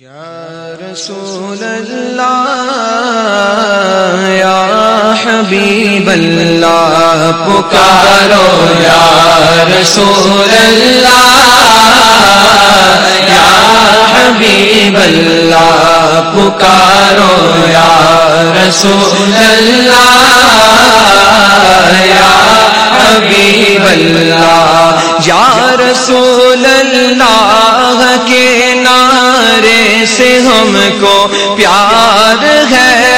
یا رسول اللہ یا حبیب اللہ پکارو یا رسول اللہ یا حبیب اللہ پکارو یا رسول اللہ یا حبیب اللہ یا رسول اللہ کے سے ہم کو پیار ہے۔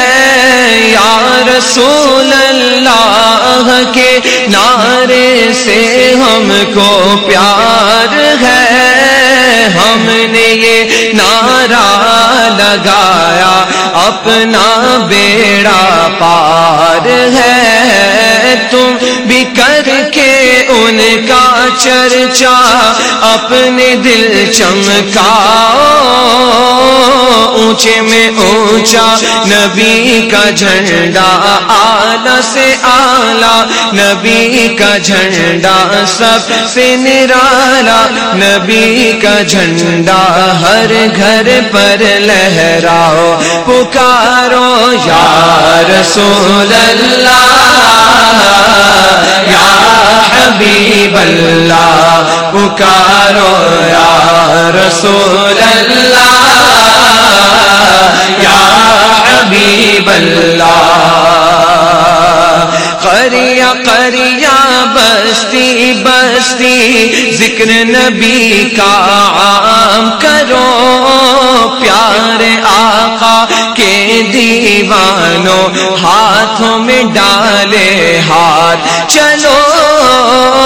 یا رسول اللہ کے نعرے سے ہم کو پیار ہے۔ ہم نے یہ نعرہ لگایا، اپنا بیڑا پار ہے۔ تم بھی کر کے ان کا چرچا اپنے دل چمکا اونچے میں اونچا نبی کا جھنڈا آلہ سے آلہ نبی کا جھنڈا، سب سے نرالا نبی کا جھنڈا، ہر گھر پر لہراؤ، پکارو یا رسول اللہ، یا حبیب اللہ۔ پکارو یا رسول اللہ، یا حبیب اللہ۔ قریا قریا، بستی بستی، ذکر نبی کا عام کرو۔ پیار آقا کے دیوانوں، ہاتھوں میں ڈالے ہاتھ، چلو۔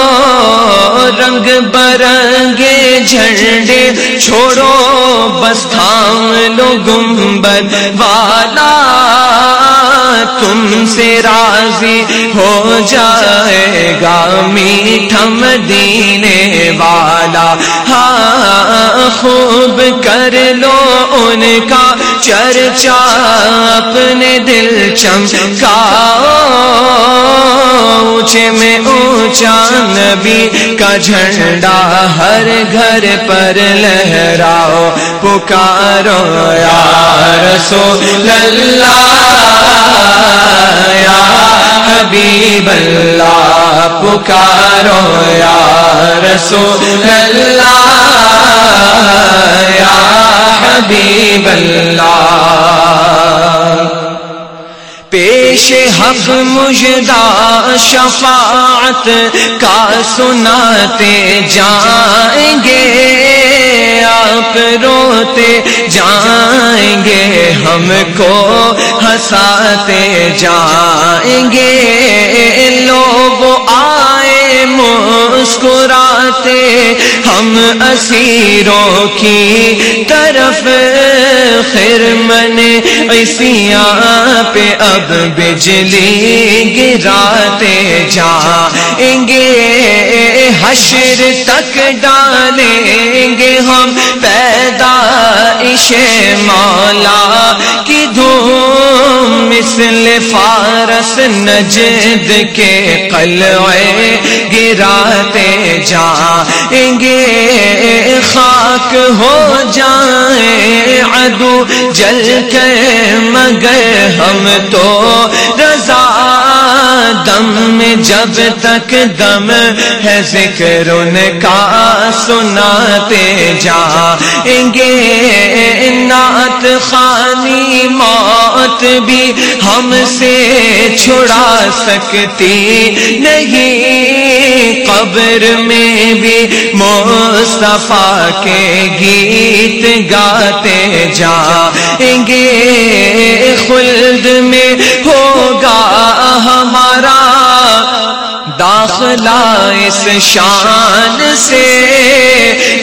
رنگ برنگے جھنڈے چھوڑو، بس تھام لو گنبد والا۔ تم سے راضی ہو جائے گا میٹھم دینے والا۔ خوب کر لو ان کا چرچا اپنے دل چمکا اونچے میں اونچا نبی کا جھنڈا ہر گھر پر لہراؤ، پکارو یا رسول اللہ، یا حبیب اللہ، پکارو یا رسول اللہ۔ یا حبیب اللہ پیش حق مجدہ شفاعت کا سناتے جائیں گے، آپ روتے جائیں گے، ہم کو ہنساتے جائیں گے۔ لوگ آئے مسکراتے ہم اسیروں کی طرف۔ خیر من پہ اب بجلی گراتے جائیں گے۔ حشر تک ڈالیں گے ہم پیدا مولا۔ کی فارس نجد کے قلعے گراتے جائیں گے، خاک ہو جائیں عدو جل کے، مگر ہم تو رضا دم میں جب تک دم ہے ذکر ان کا سناتے جائیں گے نعت خانی موت بھی ہم سے چھڑا سکتی نہیں۔ قبر میں بھی مصطفیٰ کے گیت گاتے جائیں گے خلد میں ہوگا ہمارا داخلہ اس شان سے۔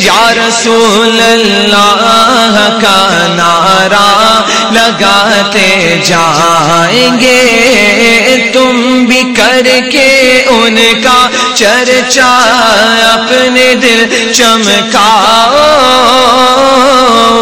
یا رسول اللہ کا نعرہ لگاتے جائیں گے۔ کر کے ان کا چرچا اپنے دل چمکاؤ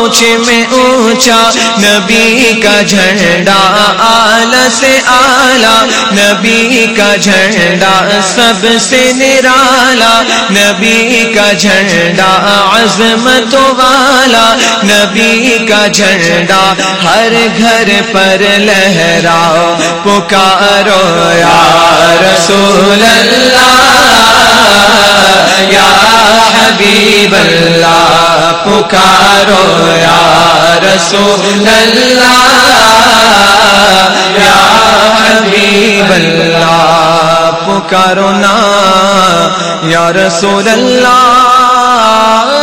اونچے میں اونچا نبی کا جھنڈا آلہ سے آلہ نبی کا جھنڈا، سب سے نرالا نبی کا جھنڈا، عظمت والا نبی کا جھنڈا، ہر گھر پر لہراؤ، پکارو یا رسول اللہ، یا حبیب اللہ، پکارو یا رسول اللہ، یا حبیب اللہ، پکارو نا، یا رسول اللہ۔